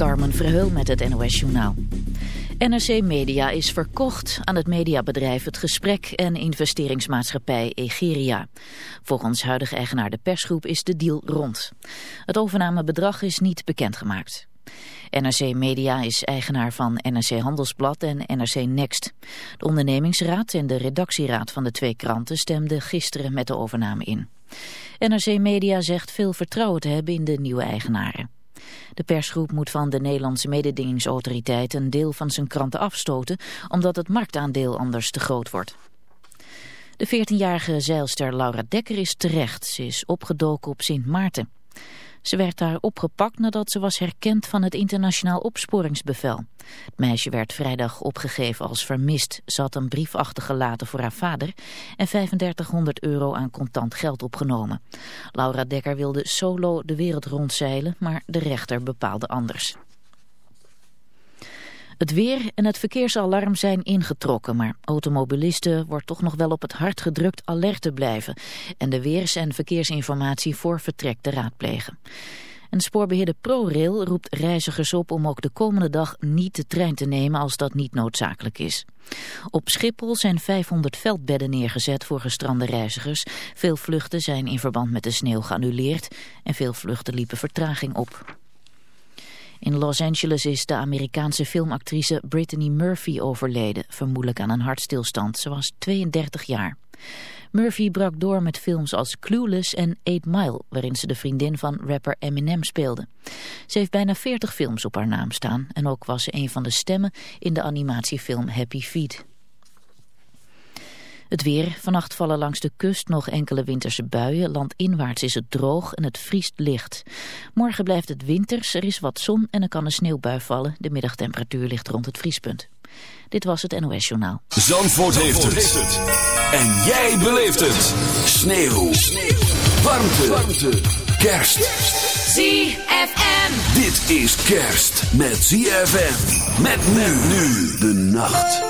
Carmen Verheul met het NOS Journaal. NRC Media is verkocht aan het mediabedrijf Het Gesprek en investeringsmaatschappij Egeria. Volgens huidige eigenaar de persgroep is de deal rond. Het overnamebedrag is niet bekendgemaakt. NRC Media is eigenaar van NRC Handelsblad en NRC Next. De ondernemingsraad en de redactieraad van de twee kranten stemden gisteren met de overname in. NRC Media zegt veel vertrouwen te hebben in de nieuwe eigenaren. De persgroep moet van de Nederlandse mededingingsautoriteit een deel van zijn kranten afstoten, omdat het marktaandeel anders te groot wordt. De 14-jarige zeilster Laura Dekker is terecht. Ze is opgedoken op Sint Maarten. Ze werd daar opgepakt nadat ze was herkend van het internationaal opsporingsbevel. Het meisje werd vrijdag opgegeven als vermist. Ze had een brief achtergelaten voor haar vader en 3500 euro aan contant geld opgenomen. Laura Dekker wilde solo de wereld rondzeilen, maar de rechter bepaalde anders. Het weer en het verkeersalarm zijn ingetrokken, maar automobilisten wordt toch nog wel op het hart gedrukt alert te blijven en de weers- en verkeersinformatie voor vertrek te raadplegen. En spoorbeheerder ProRail roept reizigers op om ook de komende dag niet de trein te nemen als dat niet noodzakelijk is. Op Schiphol zijn 500 veldbedden neergezet voor gestrande reizigers. Veel vluchten zijn in verband met de sneeuw geannuleerd en veel vluchten liepen vertraging op. In Los Angeles is de Amerikaanse filmactrice Brittany Murphy overleden, vermoedelijk aan een hartstilstand. Ze was 32 jaar. Murphy brak door met films als Clueless en Eight Mile, waarin ze de vriendin van rapper Eminem speelde. Ze heeft bijna 40 films op haar naam staan en ook was ze een van de stemmen in de animatiefilm Happy Feet. Het weer. Vannacht vallen langs de kust nog enkele winterse buien. Landinwaarts is het droog en het vriest licht. Morgen blijft het winters, er is wat zon en er kan een sneeuwbui vallen. De middagtemperatuur ligt rond het vriespunt. Dit was het NOS Journaal. Zandvoort, heeft, het. En jij beleeft het. Sneeuw. Sneeuw. Warmte. Warmte. Kerst. ZFM. Dit is kerst met ZFM. Met men nu de nacht.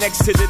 next to the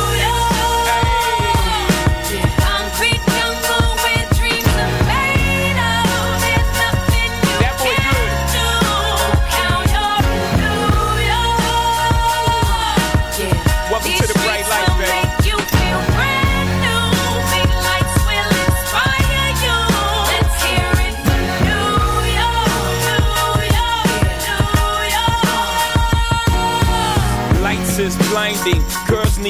blinding.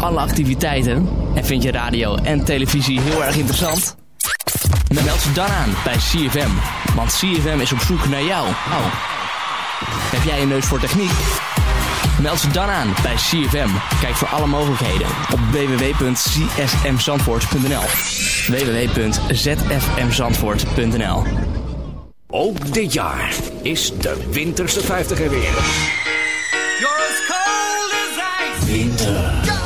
Alle activiteiten? En vind je radio en televisie heel erg interessant? Dan meld je dan aan bij CFM. Want CFM is op zoek naar jou. Oh. Heb jij een neus voor techniek? Meld ze dan aan bij CFM. Kijk voor alle mogelijkheden op www.csmzandvoort.nl www.zfmzandvoort.nl Ook dit jaar is de Winterse 50 er weer. You're as cold as ice. Winter.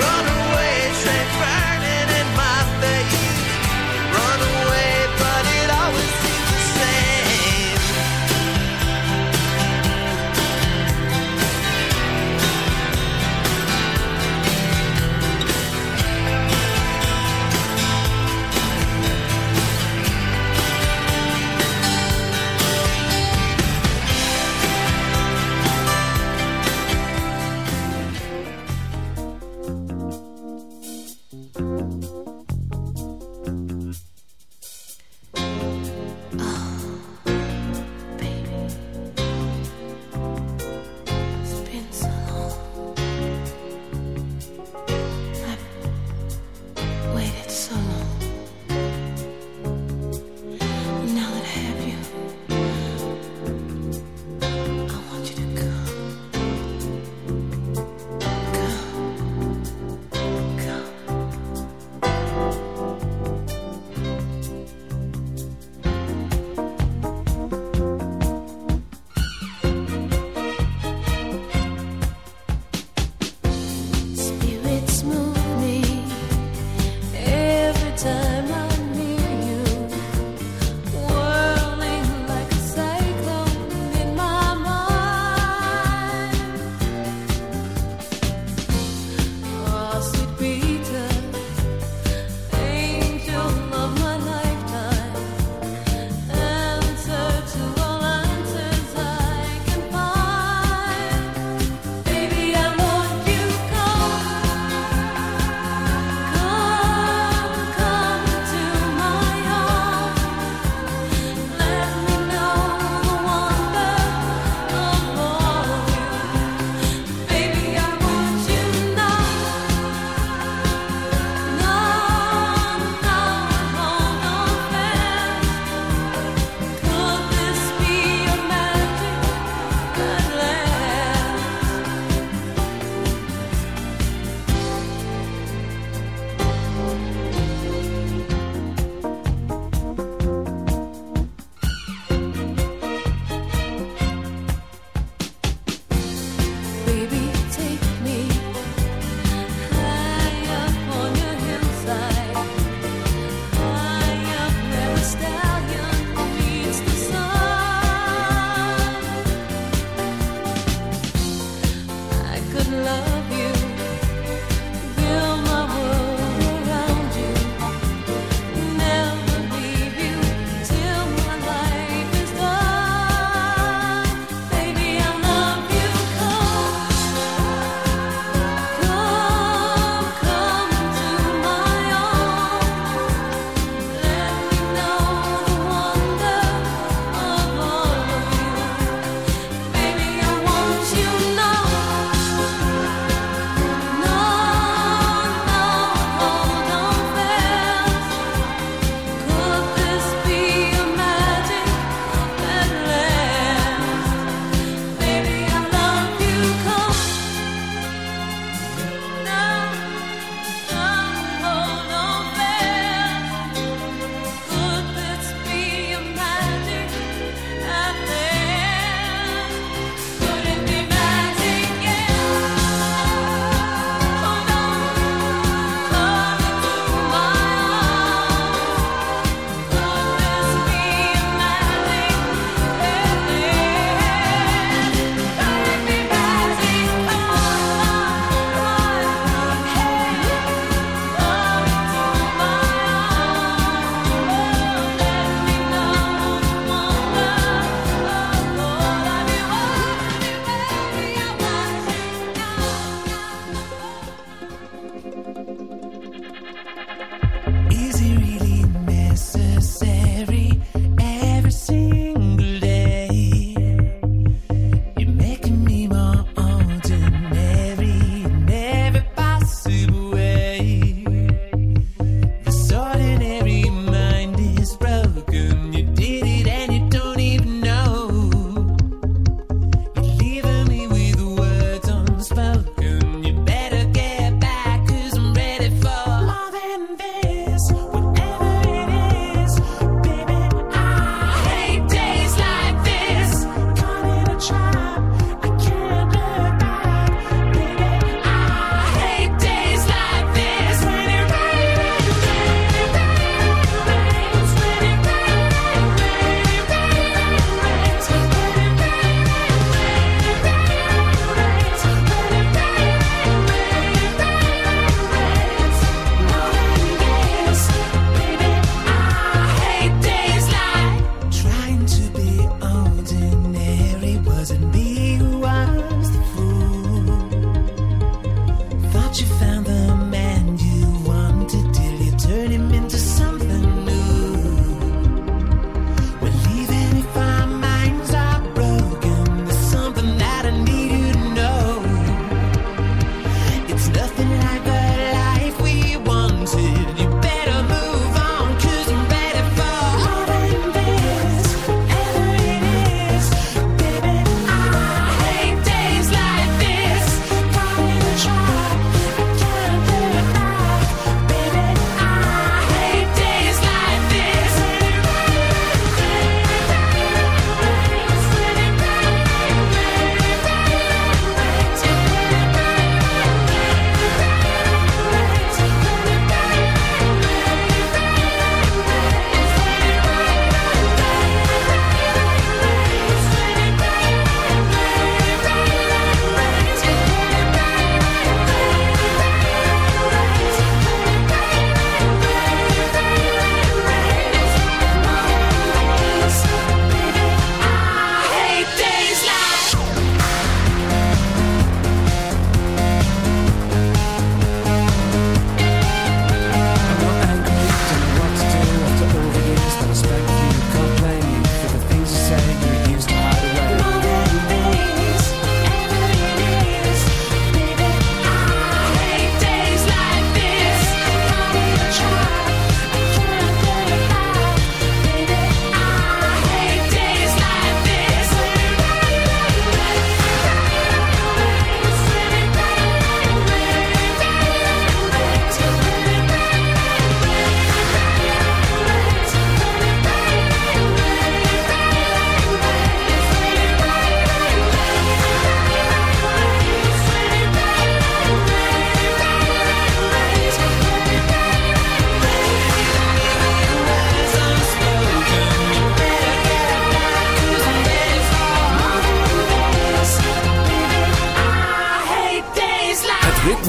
Run away.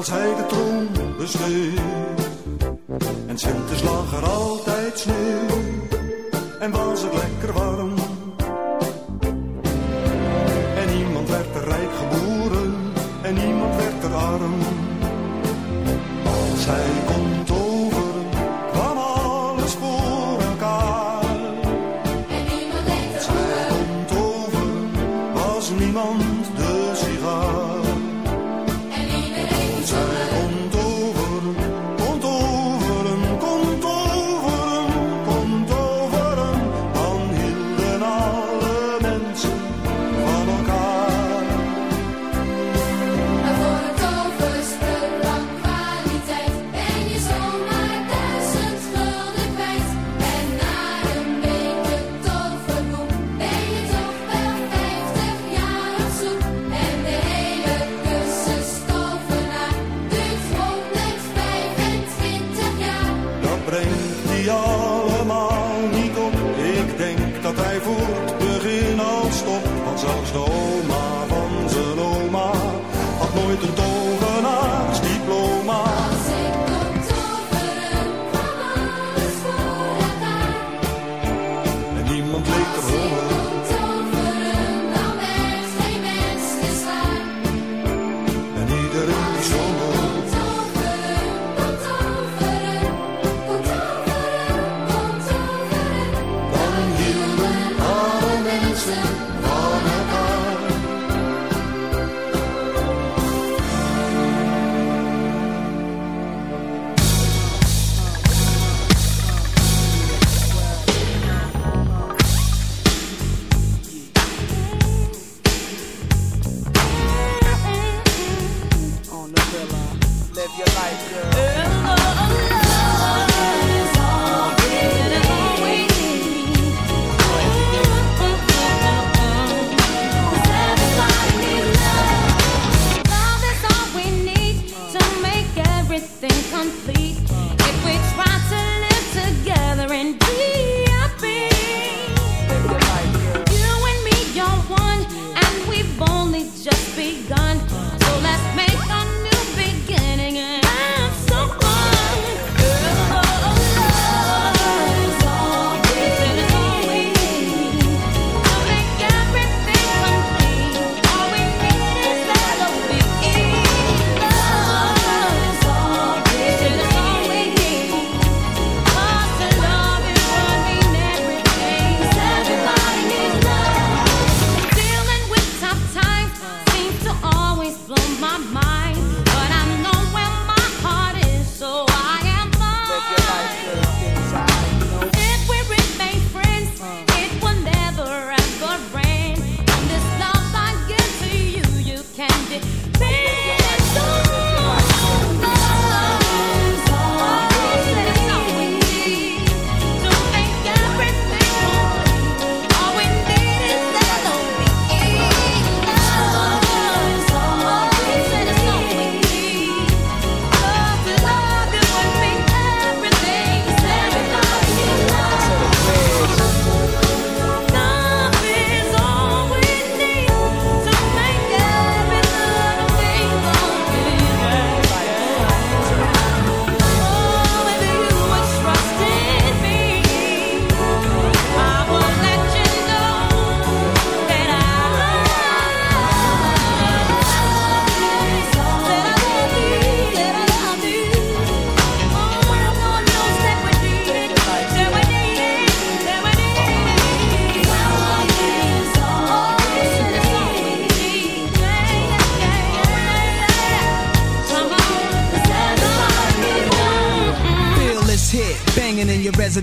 als hij de troon besteed. En Sinterklaas lag er altijd sneeuw en was het lekker warm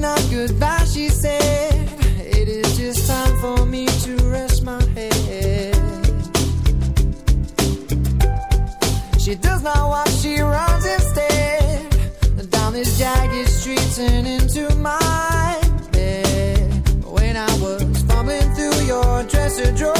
Not goodbye, she said. It is just time for me to rest my head. She does not walk, she runs instead. Down these jagged streets and into my bed. When I was fumbling through your dresser drawer,